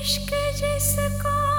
इश्क जिसको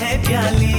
है प्याली।